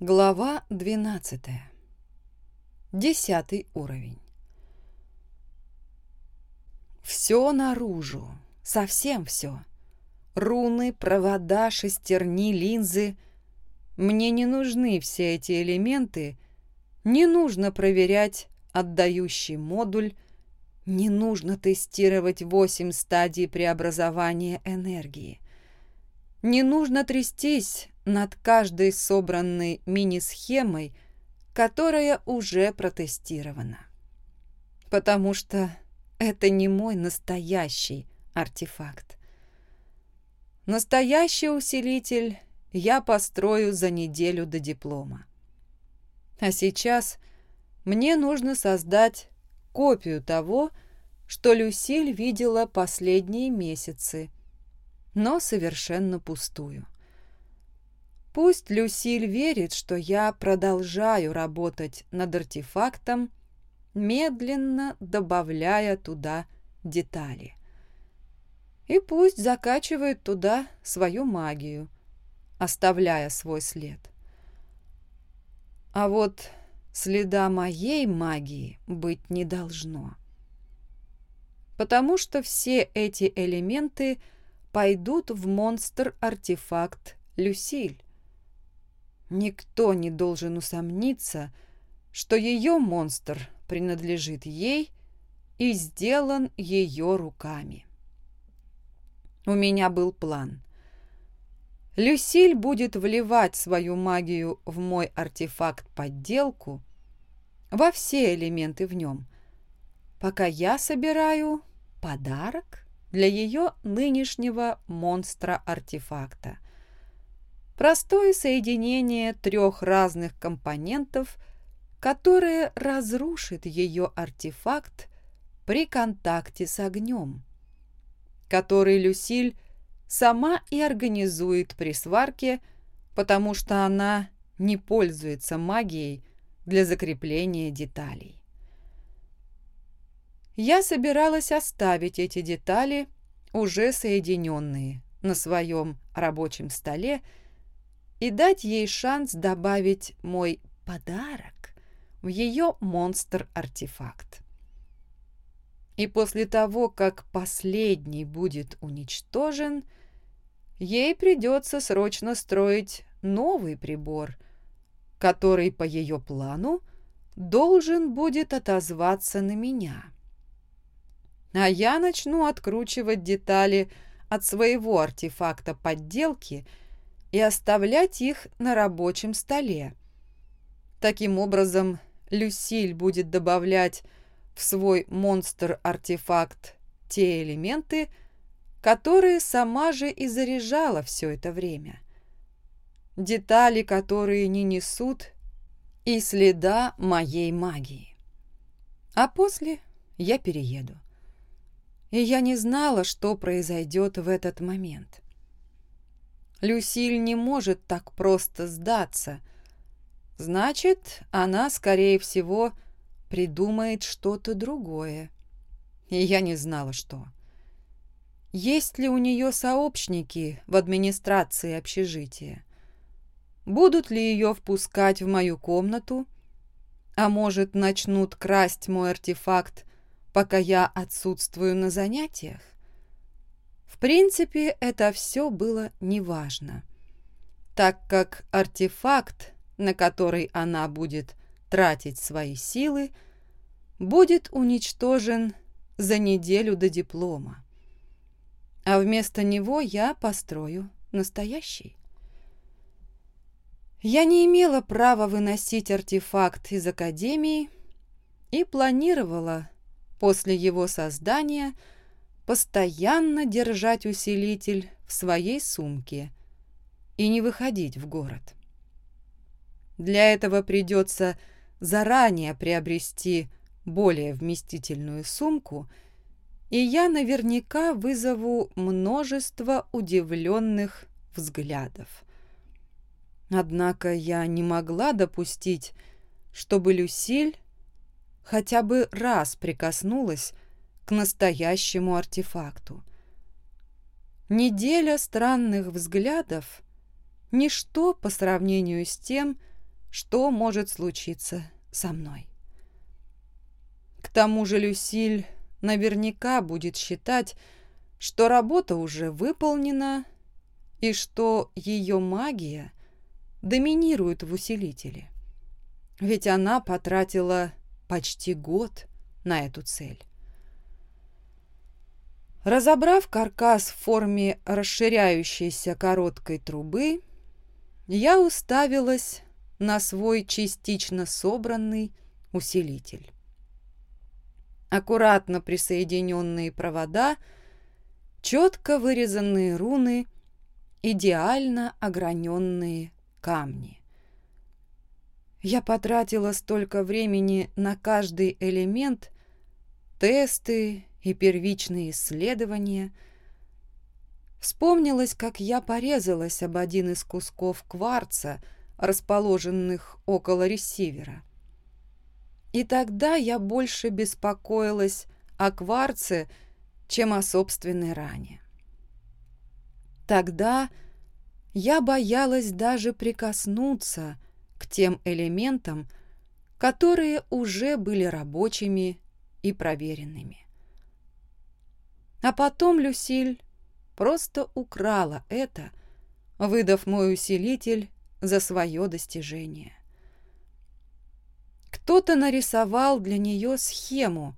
Глава 12. Десятый уровень. Все наружу, совсем все. Руны, провода, шестерни, линзы. Мне не нужны все эти элементы, не нужно проверять отдающий модуль, не нужно тестировать восемь стадий преобразования энергии. Не нужно трястись над каждой собранной мини-схемой, которая уже протестирована. Потому что это не мой настоящий артефакт. Настоящий усилитель я построю за неделю до диплома. А сейчас мне нужно создать копию того, что Люсиль видела последние месяцы, но совершенно пустую. Пусть Люсиль верит, что я продолжаю работать над артефактом, медленно добавляя туда детали. И пусть закачивает туда свою магию, оставляя свой след. А вот следа моей магии быть не должно. Потому что все эти элементы пойдут в монстр-артефакт Люсиль. Никто не должен усомниться, что ее монстр принадлежит ей и сделан ее руками. У меня был план. Люсиль будет вливать свою магию в мой артефакт-подделку, во все элементы в нем, пока я собираю подарок для ее нынешнего монстра-артефакта. Простое соединение трех разных компонентов, которое разрушит ее артефакт при контакте с огнем, который Люсиль сама и организует при сварке, потому что она не пользуется магией для закрепления деталей. Я собиралась оставить эти детали, уже соединенные, на своем рабочем столе и дать ей шанс добавить мой подарок в ее монстр-артефакт. И после того, как последний будет уничтожен, ей придется срочно строить новый прибор, который по ее плану должен будет отозваться на меня. А я начну откручивать детали от своего артефакта подделки и оставлять их на рабочем столе. Таким образом, Люсиль будет добавлять в свой монстр-артефакт те элементы, которые сама же и заряжала все это время. Детали, которые не несут и следа моей магии. А после я перееду. И я не знала, что произойдет в этот момент. Люсиль не может так просто сдаться. Значит, она, скорее всего, придумает что-то другое. И я не знала, что. Есть ли у нее сообщники в администрации общежития? Будут ли ее впускать в мою комнату? А может, начнут красть мой артефакт, пока я отсутствую на занятиях? В принципе, это все было неважно, так как артефакт, на который она будет тратить свои силы, будет уничтожен за неделю до диплома. А вместо него я построю настоящий. Я не имела права выносить артефакт из Академии и планировала после его создания постоянно держать усилитель в своей сумке и не выходить в город. Для этого придется заранее приобрести более вместительную сумку, и я наверняка вызову множество удивленных взглядов. Однако я не могла допустить, чтобы Люсиль хотя бы раз прикоснулась к настоящему артефакту. Неделя странных взглядов – ничто по сравнению с тем, что может случиться со мной. К тому же Люсиль наверняка будет считать, что работа уже выполнена и что ее магия доминирует в усилителе. Ведь она потратила почти год на эту цель. Разобрав каркас в форме расширяющейся короткой трубы, я уставилась на свой частично собранный усилитель. Аккуратно присоединенные провода, четко вырезанные руны, идеально ограненные камни. Я потратила столько времени на каждый элемент, тесты и первичные исследования. Вспомнилось, как я порезалась об один из кусков кварца, расположенных около ресивера. И тогда я больше беспокоилась о кварце, чем о собственной ране. Тогда я боялась даже прикоснуться к тем элементам, которые уже были рабочими и проверенными. А потом Люсиль просто украла это, выдав мой усилитель за свое достижение. Кто-то нарисовал для нее схему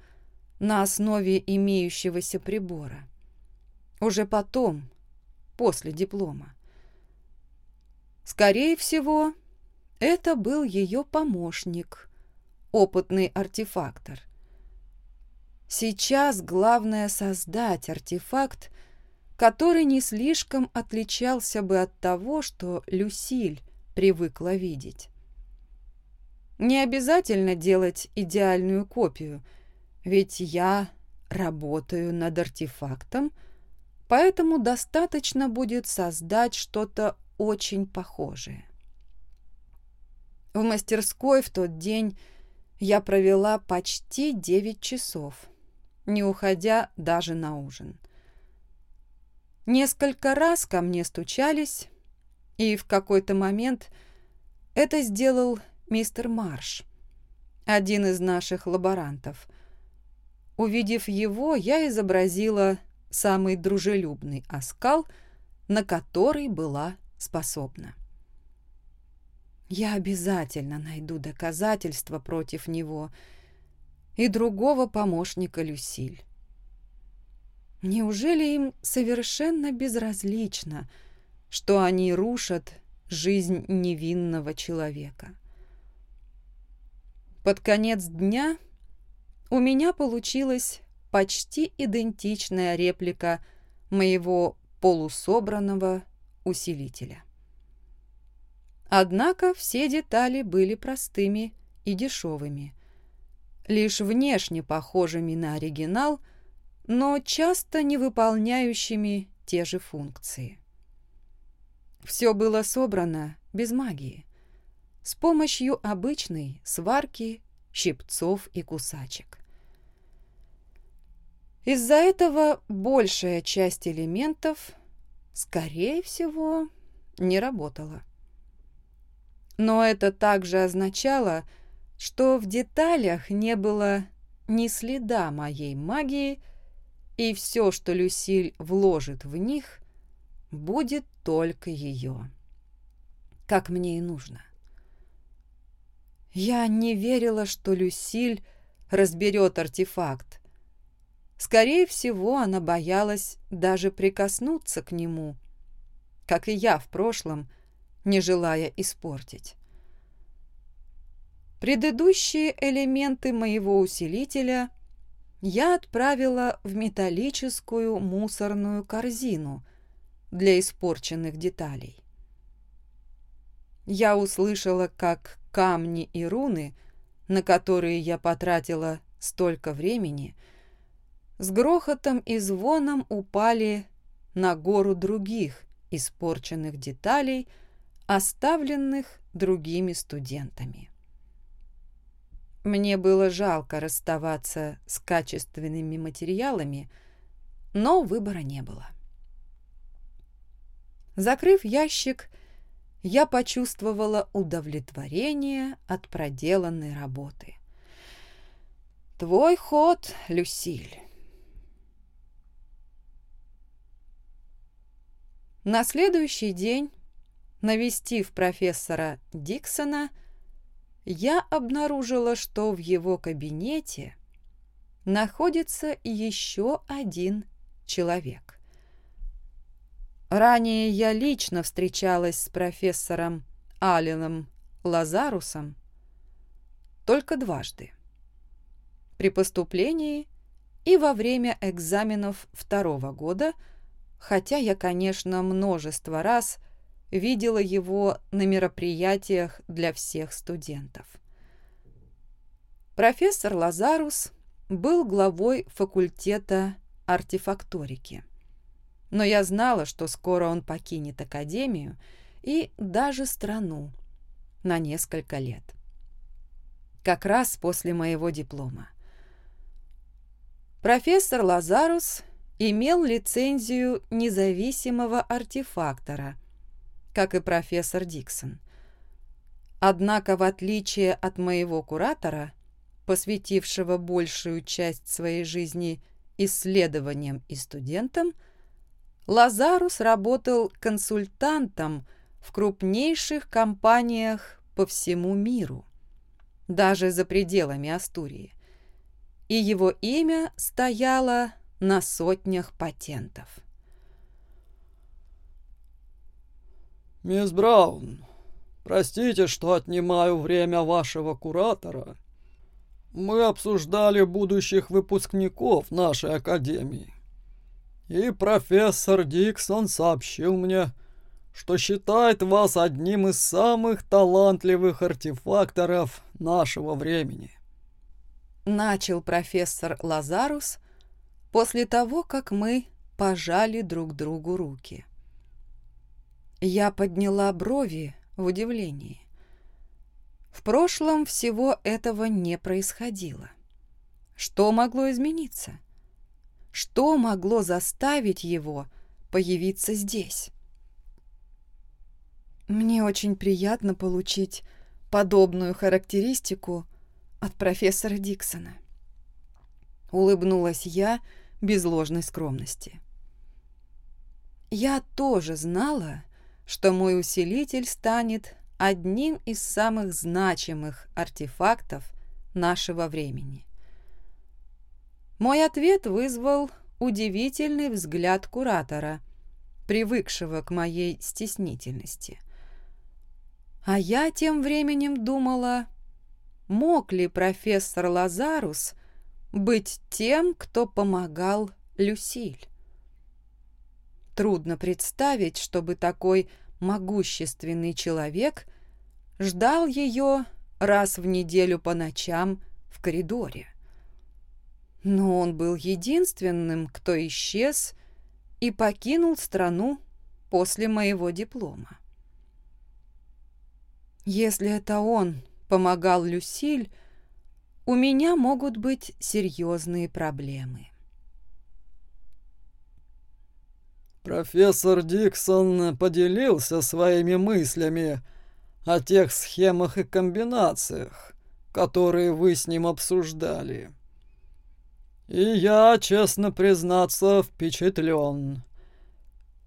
на основе имеющегося прибора. Уже потом, после диплома. Скорее всего, это был ее помощник, опытный артефактор. Сейчас главное создать артефакт, который не слишком отличался бы от того, что Люсиль привыкла видеть. Не обязательно делать идеальную копию, ведь я работаю над артефактом, поэтому достаточно будет создать что-то очень похожее. В мастерской в тот день я провела почти 9 часов, не уходя даже на ужин. Несколько раз ко мне стучались, и в какой-то момент это сделал мистер Марш, один из наших лаборантов. Увидев его, я изобразила самый дружелюбный оскал, на который была способна. Я обязательно найду доказательства против него и другого помощника Люсиль. Неужели им совершенно безразлично, что они рушат жизнь невинного человека? Под конец дня у меня получилась почти идентичная реплика моего полусобранного усилителя. Однако все детали были простыми и дешевыми, лишь внешне похожими на оригинал, но часто не выполняющими те же функции. Все было собрано без магии с помощью обычной сварки, щипцов и кусачек. Из-за этого большая часть элементов, скорее всего, не работала. Но это также означало, что в деталях не было ни следа моей магии, и все, что Люсиль вложит в них, будет только ее. Как мне и нужно. Я не верила, что Люсиль разберет артефакт. Скорее всего, она боялась даже прикоснуться к нему, как и я в прошлом, не желая испортить. Предыдущие элементы моего усилителя я отправила в металлическую мусорную корзину для испорченных деталей. Я услышала, как камни и руны, на которые я потратила столько времени, с грохотом и звоном упали на гору других испорченных деталей, оставленных другими студентами. Мне было жалко расставаться с качественными материалами, но выбора не было. Закрыв ящик, я почувствовала удовлетворение от проделанной работы. Твой ход, Люсиль. На следующий день, навестив профессора Диксона, я обнаружила, что в его кабинете находится еще один человек. Ранее я лично встречалась с профессором Алленом Лазарусом только дважды. При поступлении и во время экзаменов второго года, хотя я, конечно, множество раз видела его на мероприятиях для всех студентов. Профессор Лазарус был главой факультета артефакторики но я знала, что скоро он покинет академию и даже страну на несколько лет. Как раз после моего диплома. Профессор Лазарус имел лицензию независимого артефактора, как и профессор Диксон. Однако, в отличие от моего куратора, посвятившего большую часть своей жизни исследованиям и студентам, Лазарус работал консультантом в крупнейших компаниях по всему миру, даже за пределами Астурии, и его имя стояло на сотнях патентов. «Мисс Браун, простите, что отнимаю время вашего куратора. Мы обсуждали будущих выпускников нашей академии и профессор Диксон сообщил мне, что считает вас одним из самых талантливых артефакторов нашего времени. Начал профессор Лазарус после того, как мы пожали друг другу руки. Я подняла брови в удивлении. В прошлом всего этого не происходило. Что могло измениться? — что могло заставить его появиться здесь? Мне очень приятно получить подобную характеристику от профессора Диксона. Улыбнулась я без ложной скромности. Я тоже знала, что мой усилитель станет одним из самых значимых артефактов нашего времени. Мой ответ вызвал удивительный взгляд куратора, привыкшего к моей стеснительности. А я тем временем думала, мог ли профессор Лазарус быть тем, кто помогал Люсиль? Трудно представить, чтобы такой могущественный человек ждал ее раз в неделю по ночам в коридоре. Но он был единственным, кто исчез и покинул страну после моего диплома. Если это он помогал Люсиль, у меня могут быть серьезные проблемы. Профессор Диксон поделился своими мыслями о тех схемах и комбинациях, которые вы с ним обсуждали. И я, честно признаться, впечатлен.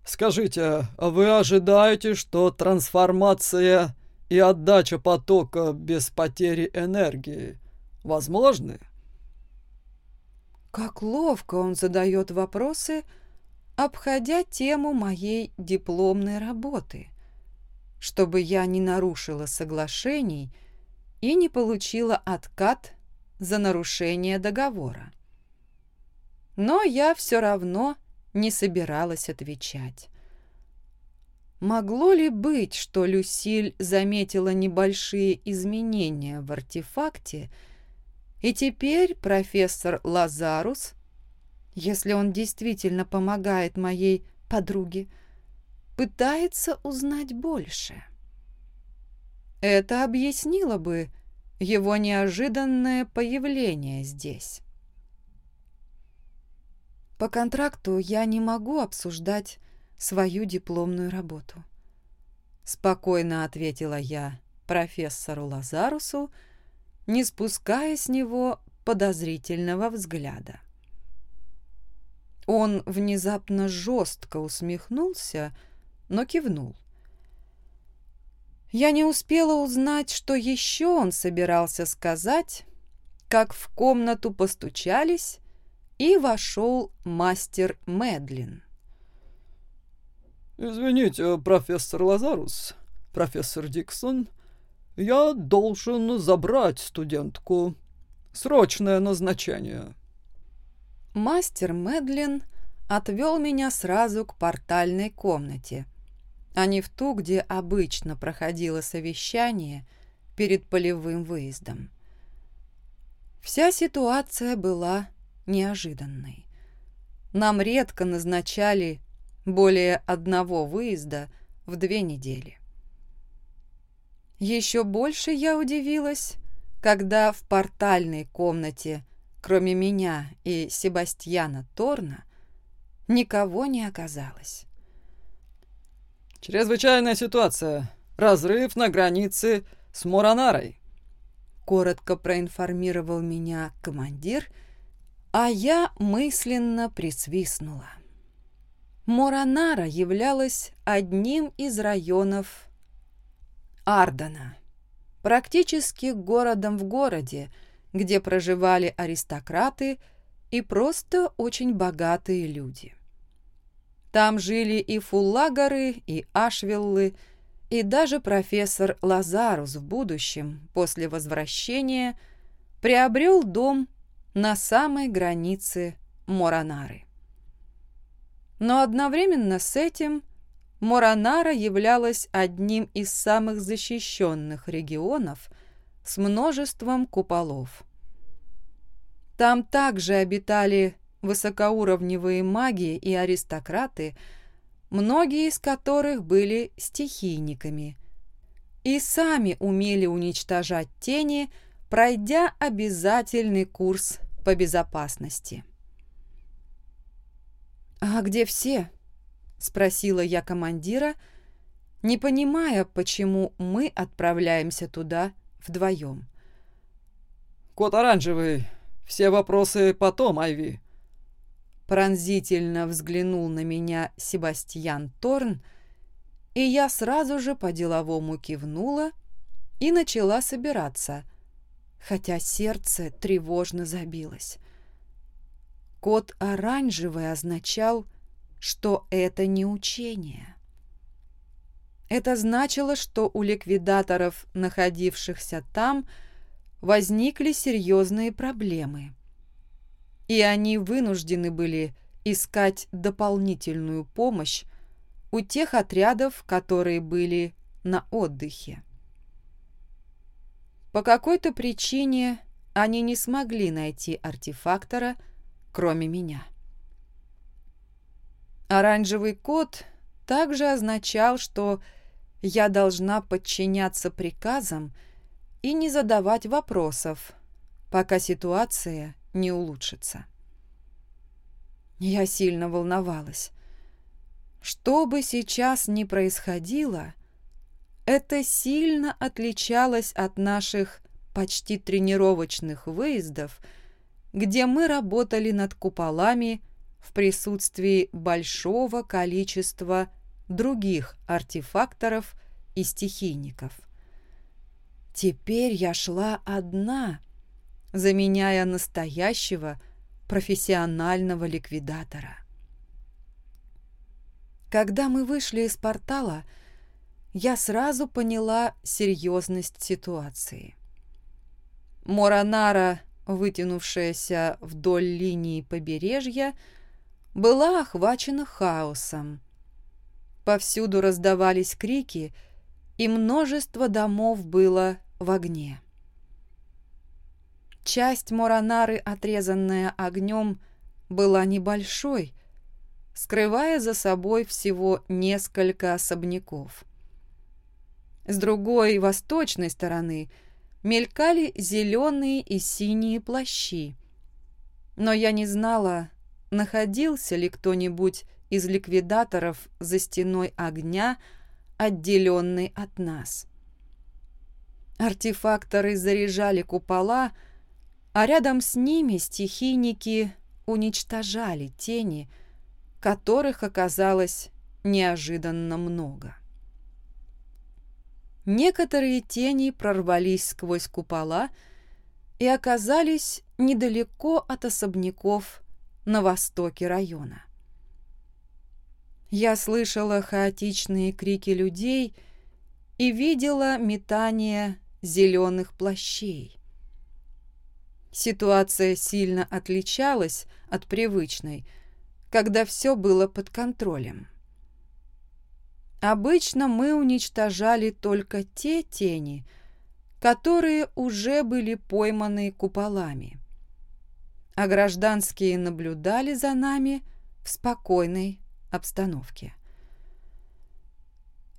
Скажите, а вы ожидаете, что трансформация и отдача потока без потери энергии возможны? Как ловко он задает вопросы, обходя тему моей дипломной работы, чтобы я не нарушила соглашений и не получила откат за нарушение договора но я все равно не собиралась отвечать. Могло ли быть, что Люсиль заметила небольшие изменения в артефакте, и теперь профессор Лазарус, если он действительно помогает моей подруге, пытается узнать больше? Это объяснило бы его неожиданное появление здесь. По контракту я не могу обсуждать свою дипломную работу. — спокойно ответила я профессору Лазарусу, не спуская с него подозрительного взгляда. Он внезапно жестко усмехнулся, но кивнул. Я не успела узнать, что еще он собирался сказать, как в комнату постучались, и вошел мастер Медлин. «Извините, профессор Лазарус, профессор Диксон, я должен забрать студентку. Срочное назначение». Мастер Медлин отвел меня сразу к портальной комнате, а не в ту, где обычно проходило совещание перед полевым выездом. Вся ситуация была неожиданной. Нам редко назначали более одного выезда в две недели. Еще больше я удивилась, когда в портальной комнате, кроме меня и Себастьяна Торна, никого не оказалось. «Чрезвычайная ситуация. Разрыв на границе с Моранарой», — коротко проинформировал меня командир, а я мысленно присвистнула. Моранара являлась одним из районов Ардена, практически городом в городе, где проживали аристократы и просто очень богатые люди. Там жили и фуллагары, и ашвиллы, и даже профессор Лазарус в будущем, после возвращения, приобрел дом на самой границе Моранары. Но одновременно с этим Моранара являлась одним из самых защищенных регионов с множеством куполов. Там также обитали высокоуровневые маги и аристократы, многие из которых были стихийниками, и сами умели уничтожать тени, пройдя обязательный курс по безопасности. «А где все?» — спросила я командира, не понимая, почему мы отправляемся туда вдвоем. «Кот оранжевый, все вопросы потом, Айви», Пронзительно взглянул на меня Себастьян Торн, и я сразу же по-деловому кивнула и начала собираться, хотя сердце тревожно забилось. Код оранжевый означал, что это не учение. Это значило, что у ликвидаторов, находившихся там, возникли серьезные проблемы – и они вынуждены были искать дополнительную помощь у тех отрядов, которые были на отдыхе. По какой-то причине они не смогли найти артефактора, кроме меня. Оранжевый код также означал, что я должна подчиняться приказам и не задавать вопросов, пока ситуация не улучшится. Я сильно волновалась. Что бы сейчас ни происходило, это сильно отличалось от наших почти тренировочных выездов, где мы работали над куполами в присутствии большого количества других артефакторов и стихийников. Теперь я шла одна — заменяя настоящего профессионального ликвидатора. Когда мы вышли из портала, я сразу поняла серьезность ситуации. Моранара, вытянувшаяся вдоль линии побережья, была охвачена хаосом. Повсюду раздавались крики, и множество домов было в огне. Часть Моранары, отрезанная огнем, была небольшой, скрывая за собой всего несколько особняков. С другой, восточной стороны, мелькали зеленые и синие плащи. Но я не знала, находился ли кто-нибудь из ликвидаторов за стеной огня, отделенный от нас. Артефакторы заряжали купола, а рядом с ними стихийники уничтожали тени, которых оказалось неожиданно много. Некоторые тени прорвались сквозь купола и оказались недалеко от особняков на востоке района. Я слышала хаотичные крики людей и видела метание зеленых плащей. Ситуация сильно отличалась от привычной, когда все было под контролем. Обычно мы уничтожали только те тени, которые уже были пойманы куполами, а гражданские наблюдали за нами в спокойной обстановке.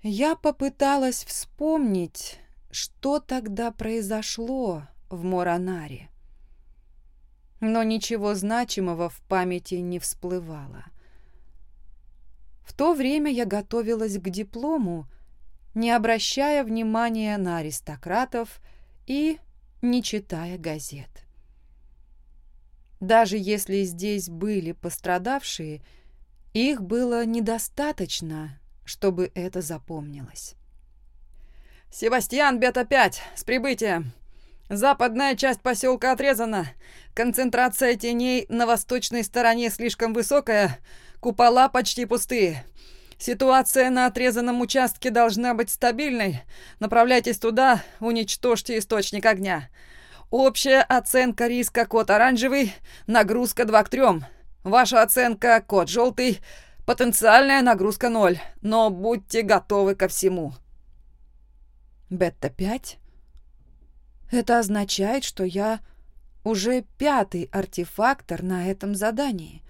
Я попыталась вспомнить, что тогда произошло в Моранаре, но ничего значимого в памяти не всплывало. В то время я готовилась к диплому, не обращая внимания на аристократов и не читая газет. Даже если здесь были пострадавшие, их было недостаточно, чтобы это запомнилось. «Себастьян, Бета-5, с прибытием! Западная часть поселка отрезана. Концентрация теней на восточной стороне слишком высокая, купола почти пустые. Ситуация на отрезанном участке должна быть стабильной. Направляйтесь туда, уничтожьте источник огня. Общая оценка риска код оранжевый, нагрузка 2 к 3. Ваша оценка – код желтый, потенциальная нагрузка ноль, но будьте готовы ко всему. Бета-5? Это означает, что я уже пятый артефактор на этом задании.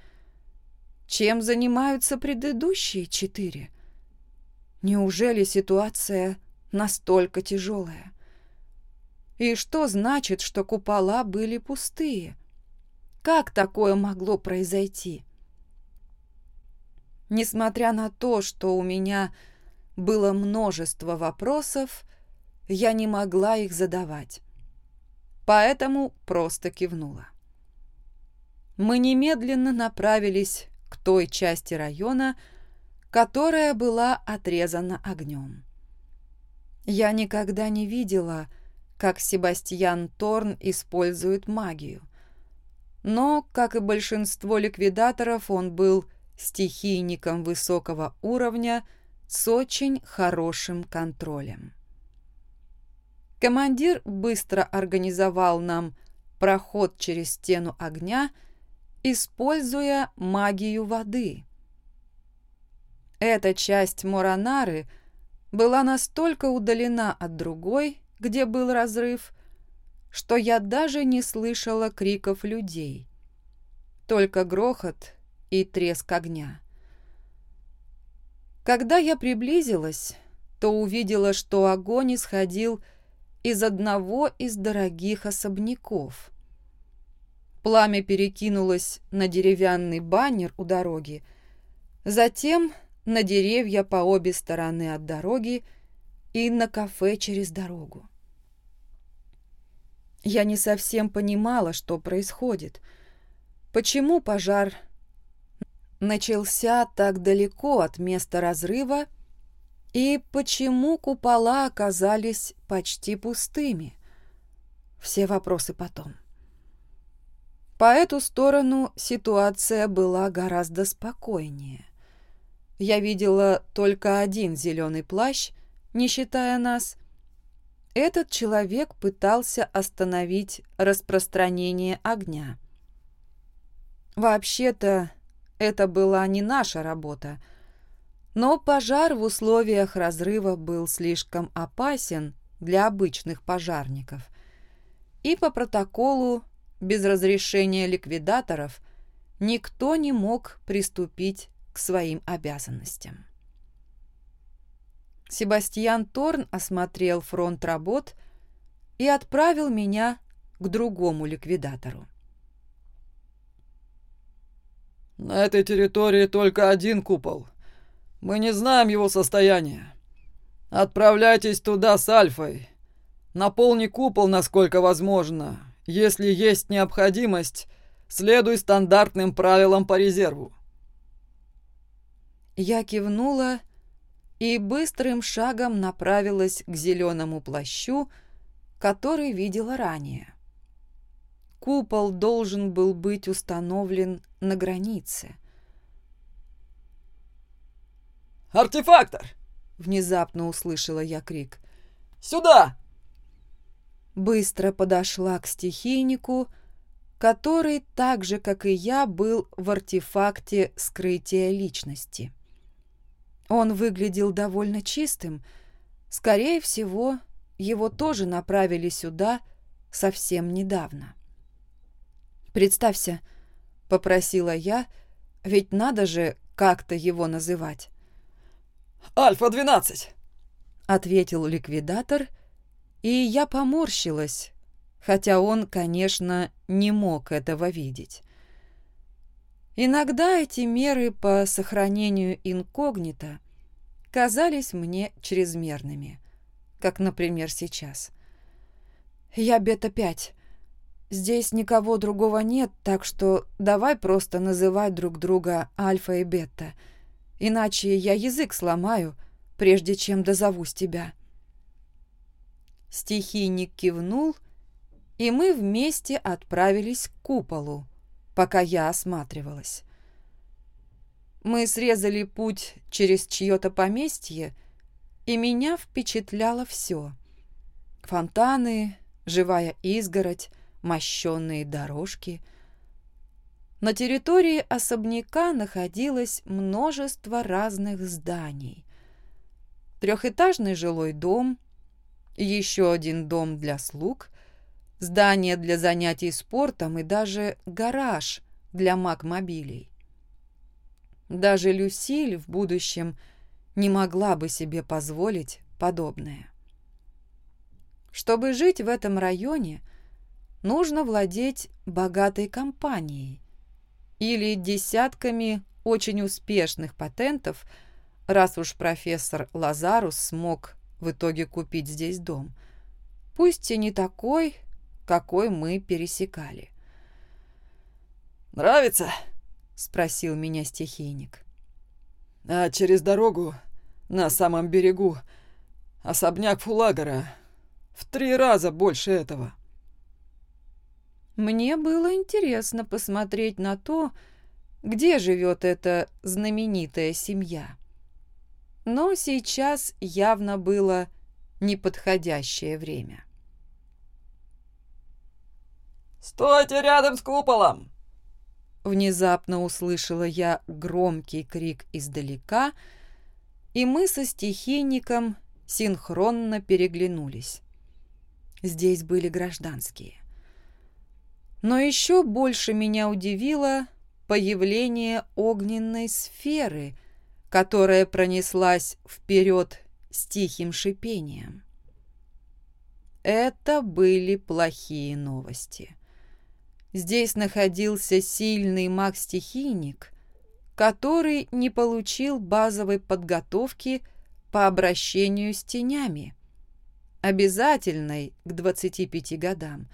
Чем занимаются предыдущие четыре? Неужели ситуация настолько тяжелая? И что значит, что купола были пустые? Как такое могло произойти? Несмотря на то, что у меня было множество вопросов, я не могла их задавать. Поэтому просто кивнула. Мы немедленно направились к той части района, которая была отрезана огнем. Я никогда не видела, как Себастьян Торн использует магию – но, как и большинство ликвидаторов, он был стихийником высокого уровня с очень хорошим контролем. Командир быстро организовал нам проход через стену огня, используя магию воды. Эта часть Моранары была настолько удалена от другой, где был разрыв, что я даже не слышала криков людей. Только грохот и треск огня. Когда я приблизилась, то увидела, что огонь исходил из одного из дорогих особняков. Пламя перекинулось на деревянный баннер у дороги, затем на деревья по обе стороны от дороги и на кафе через дорогу. Я не совсем понимала, что происходит. Почему пожар начался так далеко от места разрыва и почему купола оказались почти пустыми? Все вопросы потом. По эту сторону ситуация была гораздо спокойнее. Я видела только один зеленый плащ, не считая нас, этот человек пытался остановить распространение огня. Вообще-то, это была не наша работа, но пожар в условиях разрыва был слишком опасен для обычных пожарников. И по протоколу, без разрешения ликвидаторов, никто не мог приступить к своим обязанностям. Себастьян Торн осмотрел фронт работ и отправил меня к другому ликвидатору. «На этой территории только один купол. Мы не знаем его состояния. «Отправляйтесь туда с Альфой. Наполни купол, насколько возможно. Если есть необходимость, следуй стандартным правилам по резерву». Я кивнула и быстрым шагом направилась к зеленому плащу, который видела ранее. Купол должен был быть установлен на границе. «Артефактор!» — внезапно услышала я крик. «Сюда!» Быстро подошла к стихийнику, который, так же, как и я, был в артефакте скрытия личности. Он выглядел довольно чистым. Скорее всего, его тоже направили сюда совсем недавно. «Представься», — попросила я, ведь надо же как-то его называть. «Альфа-12», — ответил ликвидатор, и я поморщилась, хотя он, конечно, не мог этого видеть. Иногда эти меры по сохранению инкогнито казались мне чрезмерными, как, например, сейчас. «Я бета-5. Здесь никого другого нет, так что давай просто называть друг друга Альфа и Бета, иначе я язык сломаю, прежде чем дозовусь тебя». Стихийник кивнул, и мы вместе отправились к куполу, пока я осматривалась. Мы срезали путь через чье-то поместье, и меня впечатляло все. Фонтаны, живая изгородь, мощенные дорожки. На территории особняка находилось множество разных зданий. Трехэтажный жилой дом, еще один дом для слуг, здание для занятий спортом и даже гараж для магмобилей. Даже Люсиль в будущем не могла бы себе позволить подобное. Чтобы жить в этом районе, нужно владеть богатой компанией или десятками очень успешных патентов, раз уж профессор Лазарус смог в итоге купить здесь дом. Пусть и не такой, какой мы пересекали. «Нравится?» — спросил меня стихийник. «А через дорогу, на самом берегу, особняк Фулагера. В три раза больше этого». Мне было интересно посмотреть на то, где живет эта знаменитая семья. Но сейчас явно было неподходящее время. «Стойте рядом с куполом!» Внезапно услышала я громкий крик издалека, и мы со стихийником синхронно переглянулись. Здесь были гражданские. Но еще больше меня удивило появление огненной сферы, которая пронеслась вперед с тихим шипением. Это были плохие новости. Здесь находился сильный маг-стихийник, который не получил базовой подготовки по обращению с тенями, обязательной к 25 годам,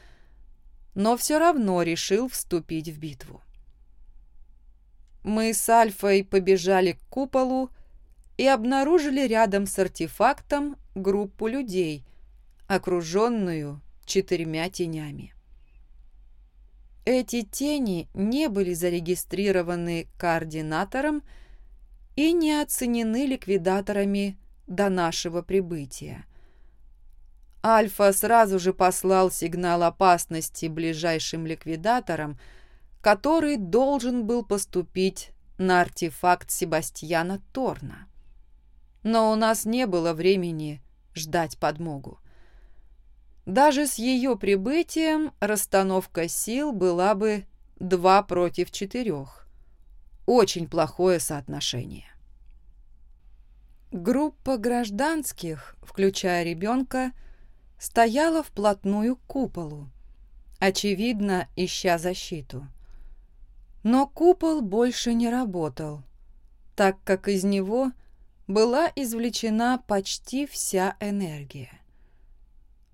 но все равно решил вступить в битву. Мы с Альфой побежали к куполу и обнаружили рядом с артефактом группу людей, окруженную четырьмя тенями. Эти тени не были зарегистрированы координатором и не оценены ликвидаторами до нашего прибытия. Альфа сразу же послал сигнал опасности ближайшим ликвидаторам, который должен был поступить на артефакт Себастьяна Торна. Но у нас не было времени ждать подмогу. Даже с ее прибытием расстановка сил была бы два против четырех. Очень плохое соотношение. Группа гражданских, включая ребенка, стояла вплотную к куполу, очевидно, ища защиту. Но купол больше не работал, так как из него была извлечена почти вся энергия.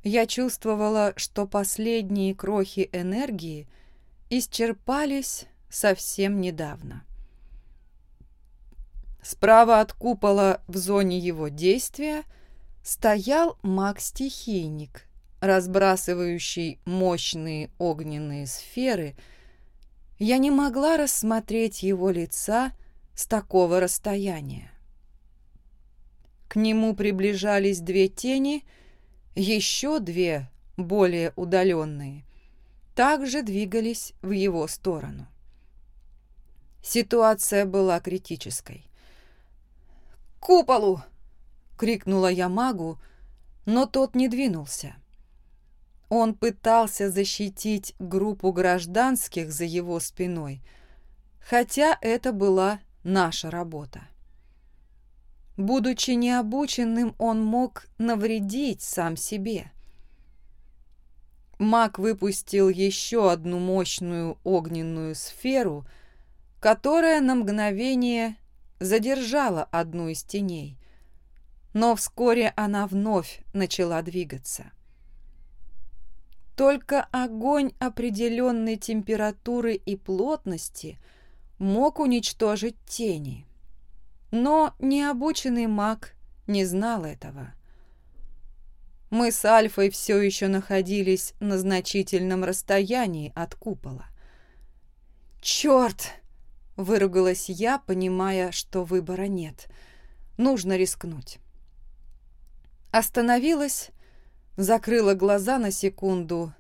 Я чувствовала, что последние крохи энергии исчерпались совсем недавно. Справа от купола в зоне его действия стоял маг-стихийник, разбрасывающий мощные огненные сферы. Я не могла рассмотреть его лица с такого расстояния. К нему приближались две тени, еще две, более удаленные, также двигались в его сторону. Ситуация была критической куполу!» — крикнула я магу, но тот не двинулся. Он пытался защитить группу гражданских за его спиной, хотя это была наша работа. Будучи необученным, он мог навредить сам себе. Маг выпустил еще одну мощную огненную сферу, которая на мгновение задержала одну из теней, но вскоре она вновь начала двигаться. Только огонь определенной температуры и плотности мог уничтожить тени. Но необученный маг не знал этого. Мы с Альфой все еще находились на значительном расстоянии от купола. «Черт!» Выругалась я, понимая, что выбора нет. Нужно рискнуть. Остановилась, закрыла глаза на секунду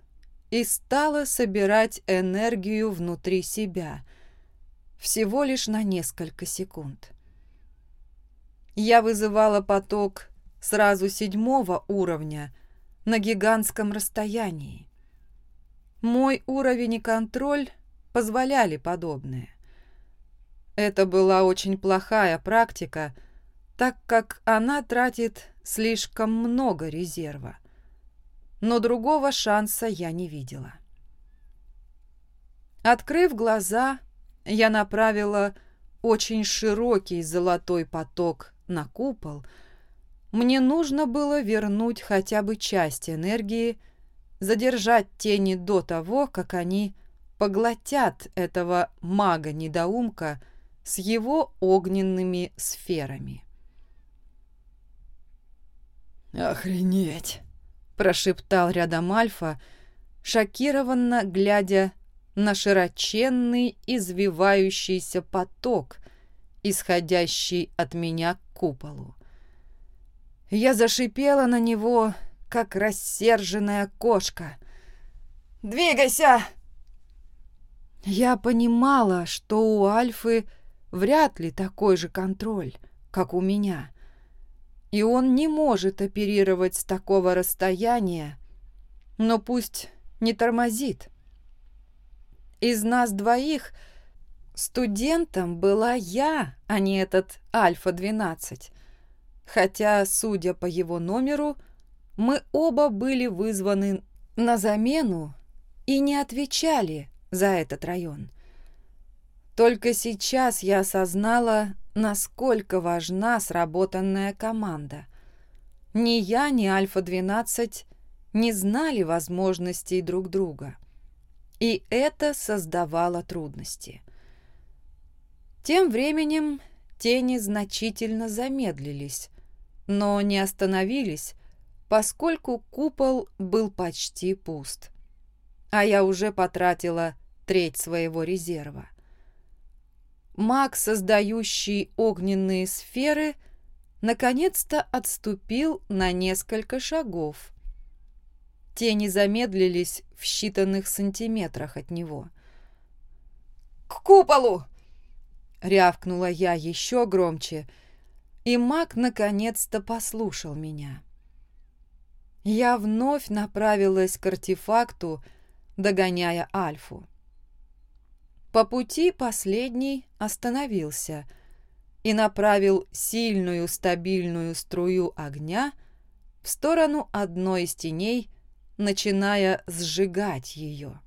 и стала собирать энергию внутри себя. Всего лишь на несколько секунд. Я вызывала поток сразу седьмого уровня на гигантском расстоянии. Мой уровень и контроль позволяли подобное. Это была очень плохая практика, так как она тратит слишком много резерва. Но другого шанса я не видела. Открыв глаза, я направила очень широкий золотой поток на купол. Мне нужно было вернуть хотя бы часть энергии, задержать тени до того, как они поглотят этого мага-недоумка, с его огненными сферами. «Охренеть!» – прошептал рядом Альфа, шокированно глядя на широченный извивающийся поток, исходящий от меня куполу. Я зашипела на него, как рассерженная кошка. «Двигайся!» Я понимала, что у Альфы вряд ли такой же контроль, как у меня. И он не может оперировать с такого расстояния, но пусть не тормозит. Из нас двоих студентом была я, а не этот Альфа-12. Хотя, судя по его номеру, мы оба были вызваны на замену и не отвечали за этот район. Только сейчас я осознала, насколько важна сработанная команда. Ни я, ни Альфа-12 не знали возможностей друг друга. И это создавало трудности. Тем временем тени значительно замедлились, но не остановились, поскольку купол был почти пуст. А я уже потратила треть своего резерва. Маг, создающий огненные сферы, наконец-то отступил на несколько шагов. Тени замедлились в считанных сантиметрах от него. «К куполу!» — рявкнула я еще громче, и маг наконец-то послушал меня. Я вновь направилась к артефакту, догоняя Альфу. По пути последний остановился и направил сильную стабильную струю огня в сторону одной из теней, начиная сжигать ее.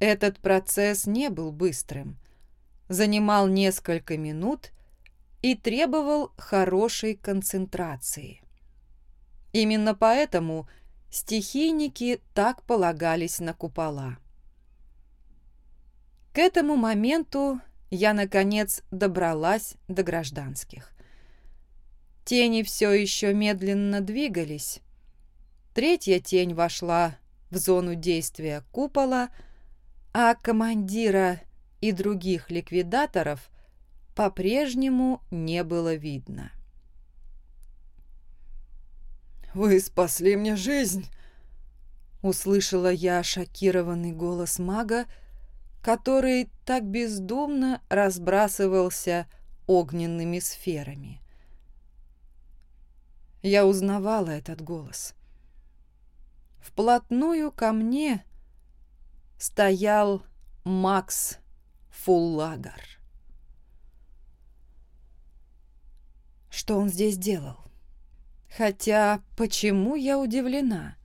Этот процесс не был быстрым, занимал несколько минут, и требовал хорошей концентрации. Именно поэтому стихийники так полагались на купола. К этому моменту я, наконец, добралась до гражданских. Тени все еще медленно двигались. Третья тень вошла в зону действия купола, а командира и других ликвидаторов по-прежнему не было видно. «Вы спасли мне жизнь!» Услышала я шокированный голос мага, который так бездумно разбрасывался огненными сферами. Я узнавала этот голос. Вплотную ко мне стоял Макс Фуллагар. Что он здесь делал? Хотя, почему я удивлена?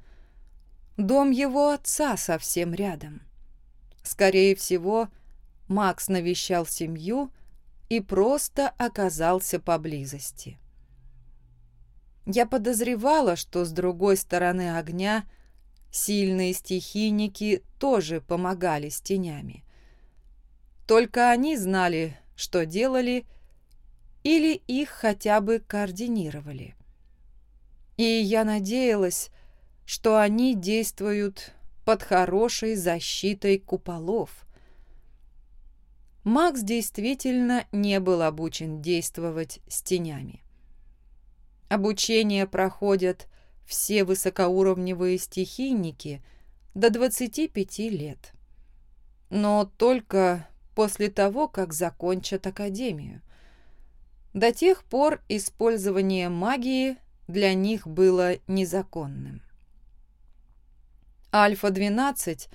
Дом его отца совсем рядом. Скорее всего, Макс навещал семью и просто оказался поблизости. Я подозревала, что с другой стороны огня сильные стихийники тоже помогали с тенями. Только они знали, что делали, или их хотя бы координировали. И я надеялась, что они действуют под хорошей защитой куполов. Макс действительно не был обучен действовать с тенями. Обучение проходят все высокоуровневые стихийники до 25 лет. Но только после того, как закончат академию. До тех пор использование магии для них было незаконным. Альфа-12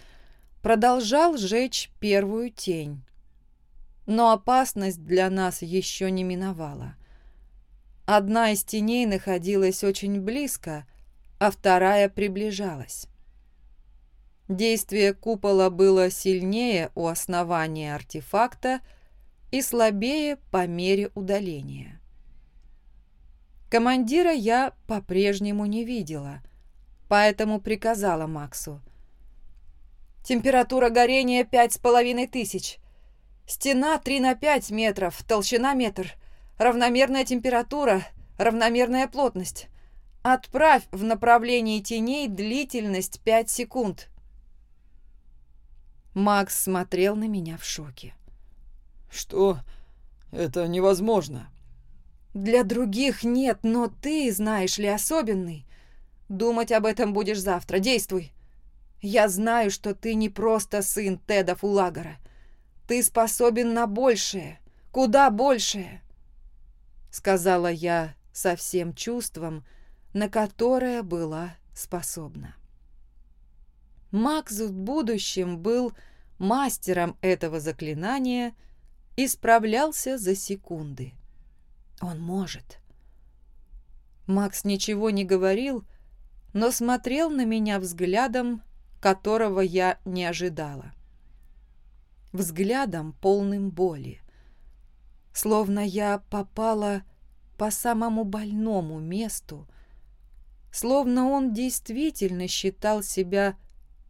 продолжал жечь первую тень, но опасность для нас еще не миновала. Одна из теней находилась очень близко, а вторая приближалась. Действие купола было сильнее у основания артефакта и слабее по мере удаления. Командира я по-прежнему не видела, поэтому приказала Максу. «Температура горения пять с половиной тысяч. Стена три на пять метров, толщина метр. Равномерная температура, равномерная плотность. Отправь в направлении теней длительность 5 секунд. Макс смотрел на меня в шоке. Что? Это невозможно. Для других нет, но ты, знаешь ли, особенный. Думать об этом будешь завтра. Действуй. Я знаю, что ты не просто сын Теда Фулагора. Ты способен на большее, куда большее сказала я со всем чувством, на которое была способна. Макс в будущем был мастером этого заклинания и справлялся за секунды. Он может. Макс ничего не говорил, но смотрел на меня взглядом, которого я не ожидала. Взглядом, полным боли словно я попала по самому больному месту, словно он действительно считал себя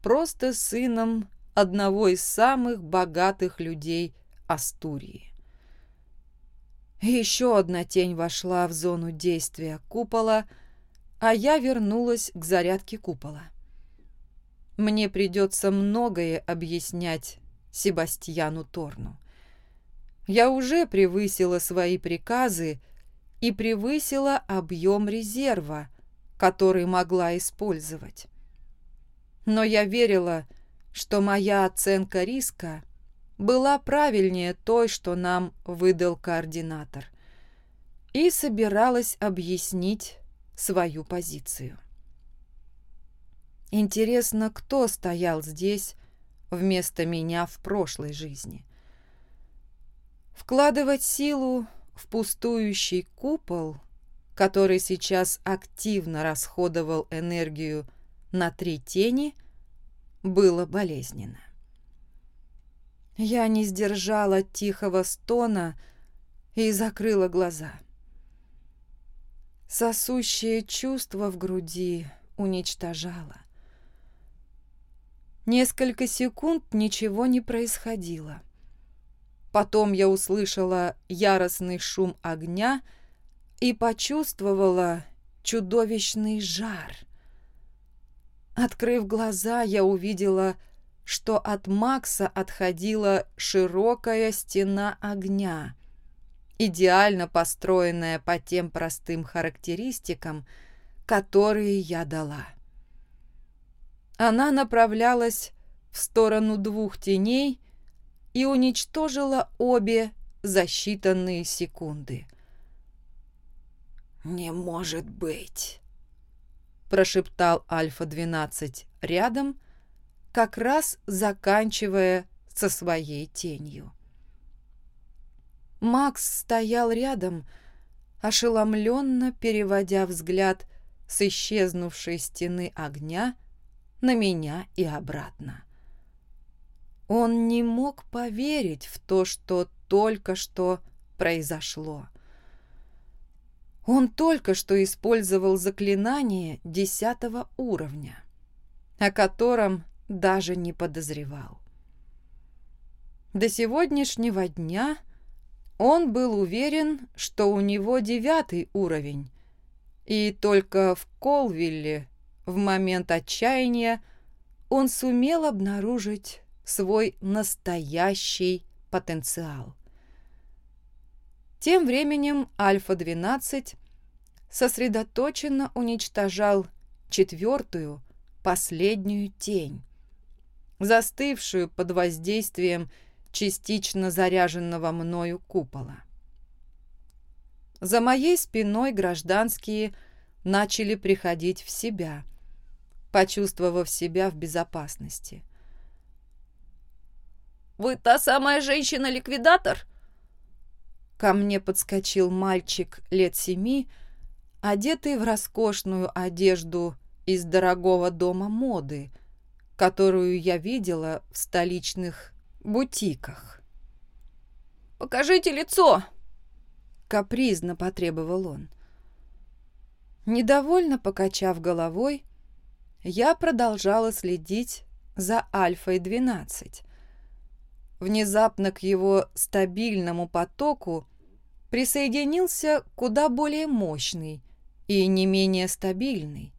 просто сыном одного из самых богатых людей Астурии. Еще одна тень вошла в зону действия купола, а я вернулась к зарядке купола. Мне придется многое объяснять Себастьяну Торну. Я уже превысила свои приказы и превысила объем резерва, который могла использовать. Но я верила, что моя оценка риска была правильнее той, что нам выдал координатор, и собиралась объяснить свою позицию. Интересно, кто стоял здесь вместо меня в прошлой жизни? Вкладывать силу в пустующий купол, который сейчас активно расходовал энергию на три тени, было болезненно. Я не сдержала тихого стона и закрыла глаза. Сосущее чувство в груди уничтожало. Несколько секунд ничего не происходило. Потом я услышала яростный шум огня и почувствовала чудовищный жар. Открыв глаза, я увидела, что от Макса отходила широкая стена огня, идеально построенная по тем простым характеристикам, которые я дала. Она направлялась в сторону двух теней и уничтожила обе за считанные секунды. «Не может быть!» – прошептал Альфа-12 рядом, как раз заканчивая со своей тенью. Макс стоял рядом, ошеломленно переводя взгляд с исчезнувшей стены огня на меня и обратно. Он не мог поверить в то, что только что произошло. Он только что использовал заклинание десятого уровня, о котором даже не подозревал. До сегодняшнего дня он был уверен, что у него девятый уровень, и только в Колвилле в момент отчаяния он сумел обнаружить свой настоящий потенциал. Тем временем Альфа-12 сосредоточенно уничтожал четвертую, последнюю тень, застывшую под воздействием частично заряженного мною купола. За моей спиной гражданские начали приходить в себя, почувствовав себя в безопасности. «Вы та самая женщина-ликвидатор?» Ко мне подскочил мальчик лет семи, одетый в роскошную одежду из дорогого дома моды, которую я видела в столичных бутиках. «Покажите лицо!» — капризно потребовал он. Недовольно покачав головой, я продолжала следить за Альфой-12. Внезапно к его стабильному потоку присоединился куда более мощный и не менее стабильный.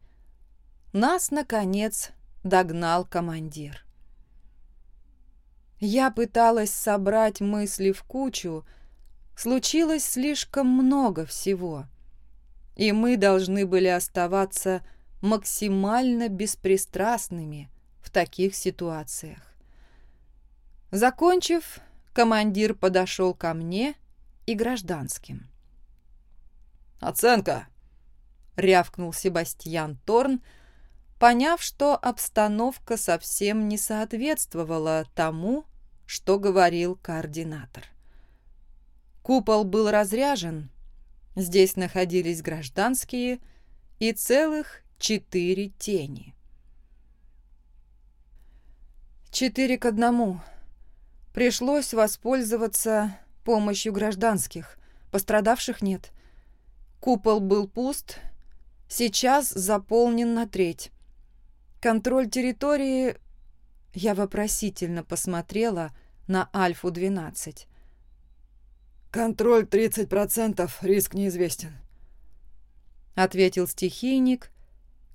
Нас, наконец, догнал командир. Я пыталась собрать мысли в кучу, случилось слишком много всего, и мы должны были оставаться максимально беспристрастными в таких ситуациях. Закончив, командир подошел ко мне и гражданским. «Оценка!» — рявкнул Себастьян Торн, поняв, что обстановка совсем не соответствовала тому, что говорил координатор. Купол был разряжен, здесь находились гражданские и целых четыре тени. «Четыре к одному. Пришлось воспользоваться помощью гражданских. Пострадавших нет. Купол был пуст, сейчас заполнен на треть. Контроль территории... Я вопросительно посмотрела на Альфу-12. «Контроль 30%, риск неизвестен», — ответил стихийник,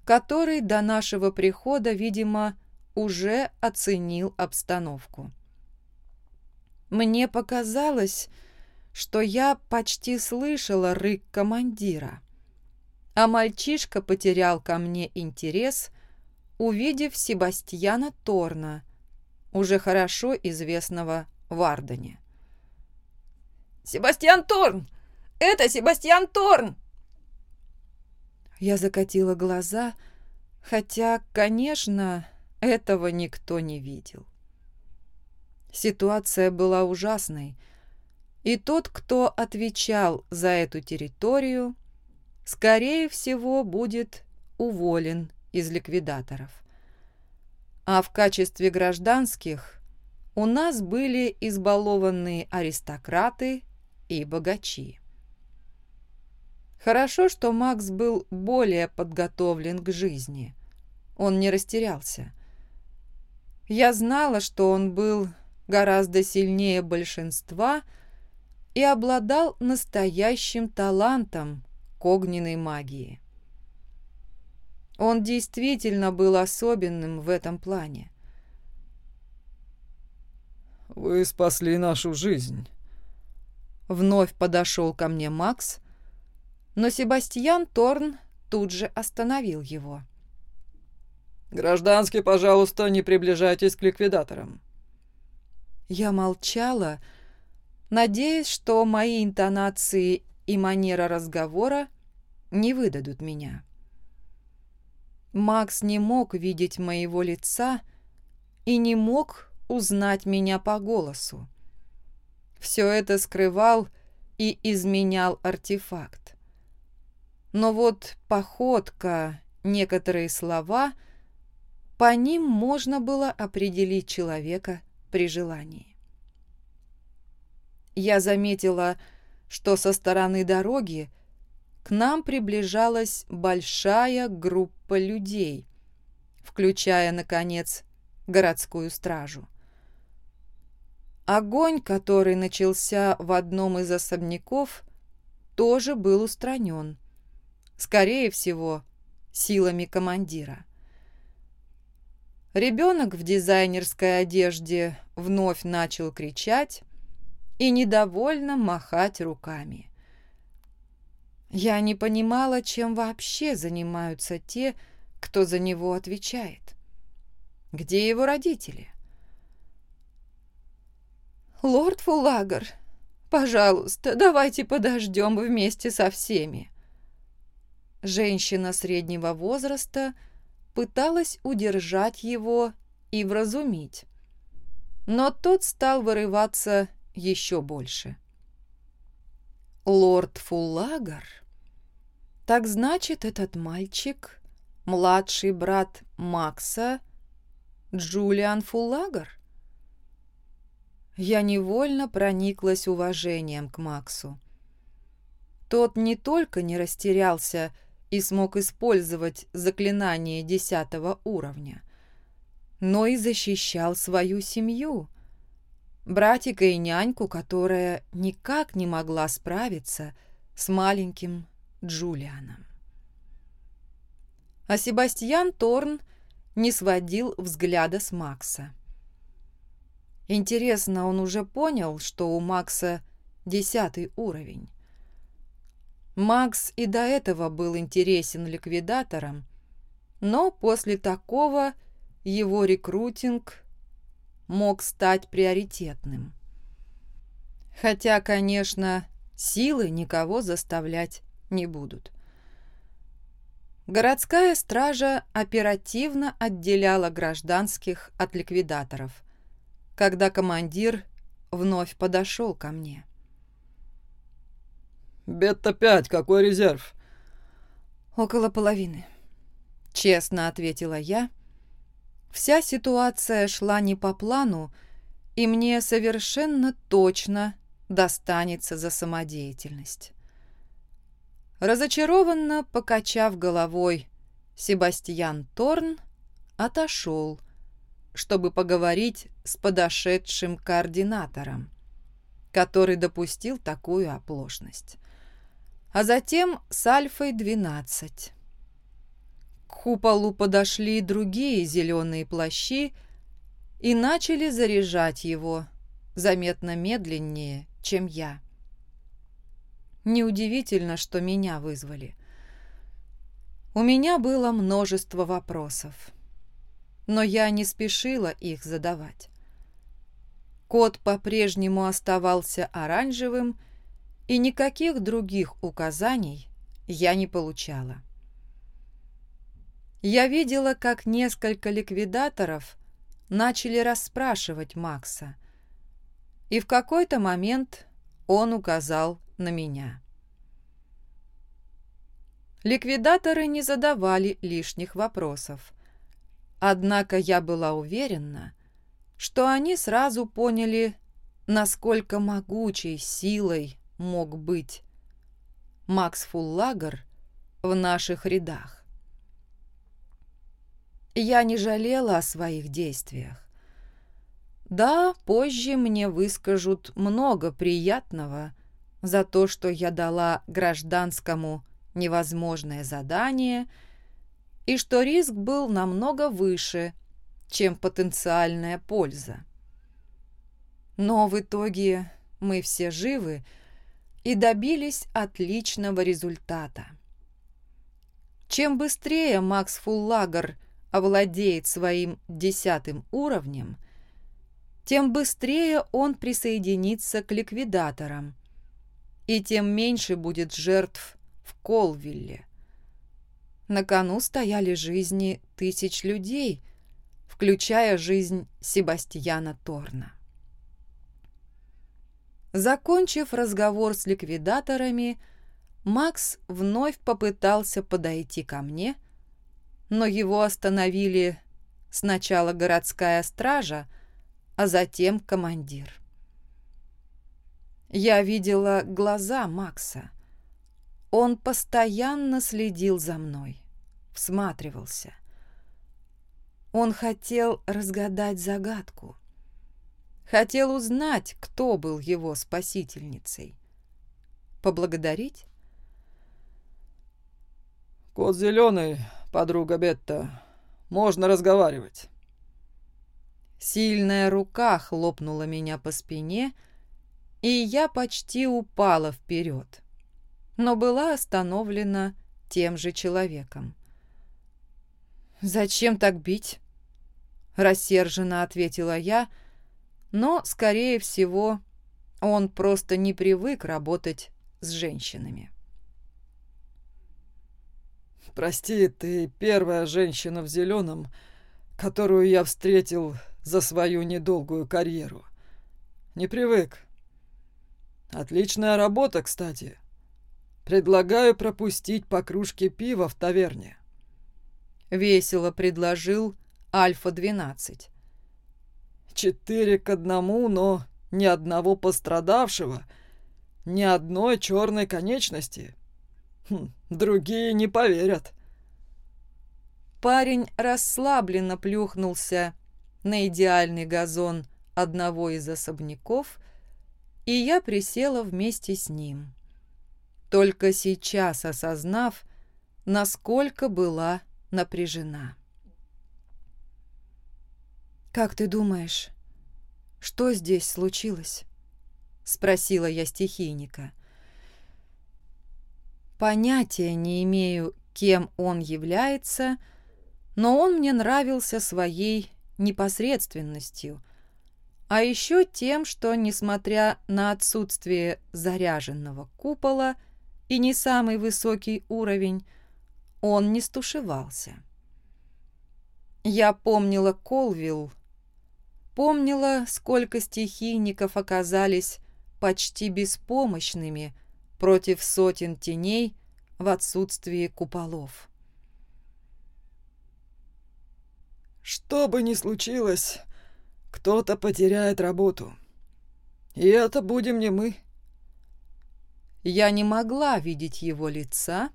который до нашего прихода, видимо, уже оценил обстановку. Мне показалось, что я почти слышала рык командира, а мальчишка потерял ко мне интерес, увидев Себастьяна Торна, уже хорошо известного в Ардене. «Себастьян Торн! Это Себастьян Торн!» Я закатила глаза, хотя, конечно, этого никто не видел. Ситуация была ужасной, и тот, кто отвечал за эту территорию, скорее всего, будет уволен из ликвидаторов. А в качестве гражданских у нас были избалованные аристократы и богачи. Хорошо, что Макс был более подготовлен к жизни. Он не растерялся. Я знала, что он был гораздо сильнее большинства и обладал настоящим талантом к огненной магии. Он действительно был особенным в этом плане. «Вы спасли нашу жизнь». Вновь подошел ко мне Макс, но Себастьян Торн тут же остановил его. «Гражданский, пожалуйста, не приближайтесь к ликвидаторам». Я молчала, надеясь, что мои интонации и манера разговора не выдадут меня. Макс не мог видеть моего лица и не мог узнать меня по голосу. Все это скрывал и изменял артефакт. Но вот походка, некоторые слова, по ним можно было определить человека при желании. Я заметила, что со стороны дороги к нам приближалась большая группа людей, включая, наконец, городскую стражу. Огонь, который начался в одном из особняков, тоже был устранен. Скорее всего, силами командира. Ребенок в дизайнерской одежде вновь начал кричать и недовольно махать руками. Я не понимала, чем вообще занимаются те, кто за него отвечает. Где его родители? «Лорд Фулагер, пожалуйста, давайте подождем вместе со всеми». Женщина среднего возраста пыталась удержать его и вразумить, но тот стал вырываться еще больше. «Лорд Фуллагер? Так значит, этот мальчик — младший брат Макса Джулиан Фуллагер?» я невольно прониклась уважением к Максу. Тот не только не растерялся и смог использовать заклинание десятого уровня, но и защищал свою семью, братика и няньку, которая никак не могла справиться с маленьким Джулианом. А Себастьян Торн не сводил взгляда с Макса. Интересно, он уже понял, что у Макса десятый уровень. Макс и до этого был интересен ликвидатором, но после такого его рекрутинг мог стать приоритетным. Хотя, конечно, силы никого заставлять не будут. Городская стража оперативно отделяла гражданских от ликвидаторов – когда командир вновь подошел ко мне. «Бетта-5, какой резерв?» «Около половины», — честно ответила я. Вся ситуация шла не по плану, и мне совершенно точно достанется за самодеятельность. Разочарованно покачав головой, Себастьян Торн отошел, — чтобы поговорить с подошедшим координатором, который допустил такую оплошность. А затем с Альфой-12. К куполу подошли другие зеленые плащи и начали заряжать его заметно медленнее, чем я. Неудивительно, что меня вызвали. У меня было множество вопросов но я не спешила их задавать. Код по-прежнему оставался оранжевым, и никаких других указаний я не получала. Я видела, как несколько ликвидаторов начали расспрашивать Макса, и в какой-то момент он указал на меня. Ликвидаторы не задавали лишних вопросов, Однако я была уверена, что они сразу поняли, насколько могучей силой мог быть Макс Фуллагер в наших рядах. Я не жалела о своих действиях. Да, позже мне выскажут много приятного за то, что я дала гражданскому невозможное задание и что риск был намного выше, чем потенциальная польза. Но в итоге мы все живы и добились отличного результата. Чем быстрее Макс Фуллагер овладеет своим десятым уровнем – тем быстрее он присоединится к ликвидаторам, и тем меньше будет жертв в Колвилле. На кону стояли жизни тысяч людей, включая жизнь Себастьяна Торна. Закончив разговор с ликвидаторами, Макс вновь попытался подойти ко мне, но его остановили сначала городская стража, а затем командир. Я видела глаза Макса. Он постоянно следил за мной, всматривался. Он хотел разгадать загадку. Хотел узнать, кто был его спасительницей. Поблагодарить? «Кот зеленый, подруга Бетта. Можно разговаривать». Сильная рука хлопнула меня по спине, и я почти упала вперед, но была остановлена тем же человеком. «Зачем так бить?» — рассерженно ответила я, но, скорее всего, он просто не привык работать с женщинами. «Прости, ты первая женщина в зеленом, которую я встретил за свою недолгую карьеру. Не привык. Отличная работа, кстати. Предлагаю пропустить по кружке пива в таверне. Весело предложил Альфа-12. Четыре к одному, но ни одного пострадавшего, ни одной черной конечности. Хм, другие не поверят. Парень расслабленно плюхнулся на идеальный газон одного из особняков, и я присела вместе с ним, только сейчас осознав, насколько была напряжена. «Как ты думаешь, что здесь случилось?» — спросила я стихийника. Понятия не имею, кем он является, но он мне нравился своей непосредственностью, а еще тем, что, несмотря на отсутствие заряженного купола и не самый высокий уровень, он не стушевался. Я помнила Колвилл, помнила, сколько стихийников оказались почти беспомощными против сотен теней в отсутствии куполов. Что бы ни случилось, кто-то потеряет работу. И это будем не мы. Я не могла видеть его лица,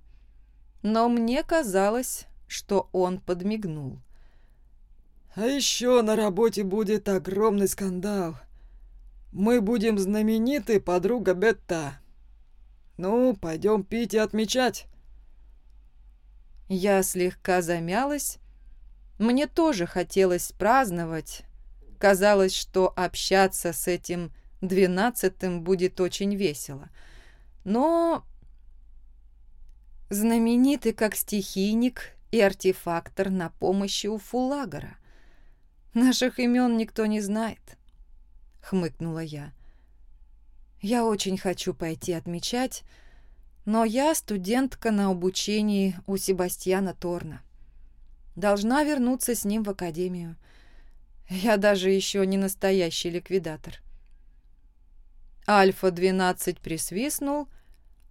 но мне казалось, что он подмигнул. А еще на работе будет огромный скандал. Мы будем знамениты, подруга Бетта. Ну, пойдем пить и отмечать. Я слегка замялась, мне тоже хотелось праздновать. Казалось, что общаться с этим двенадцатым будет очень весело. Но знаменитый как стихийник и артефактор на помощи у Фулагора. Наших имен никто не знает, хмыкнула я. Я очень хочу пойти отмечать, но я студентка на обучении у Себастьяна Торна. Должна вернуться с ним в академию. Я даже еще не настоящий ликвидатор. Альфа-12 присвистнул,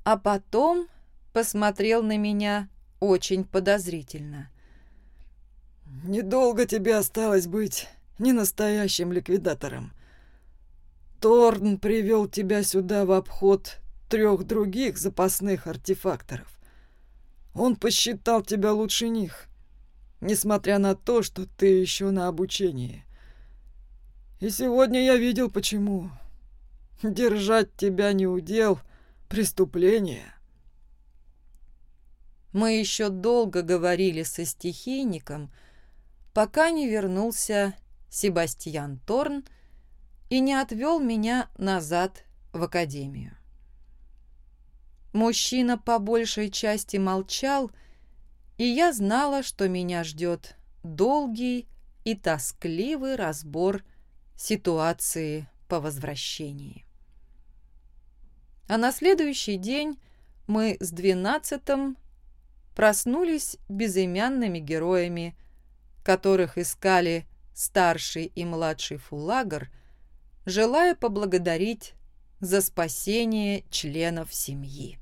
а потом посмотрел на меня очень подозрительно. «Недолго тебе осталось быть не настоящим ликвидатором. Торн привел тебя сюда в обход трех других запасных артефакторов. Он посчитал тебя лучше них, несмотря на то, что ты еще на обучении. И сегодня я видел, почему. Держать тебя не удел — преступление. Мы еще долго говорили со стихийником, пока не вернулся Себастьян Торн и не отвел меня назад в академию. Мужчина по большей части молчал, и я знала, что меня ждет долгий и тоскливый разбор ситуации по возвращении. А на следующий день мы с двенадцатым проснулись безымянными героями, которых искали старший и младший фулагер, желая поблагодарить за спасение членов семьи.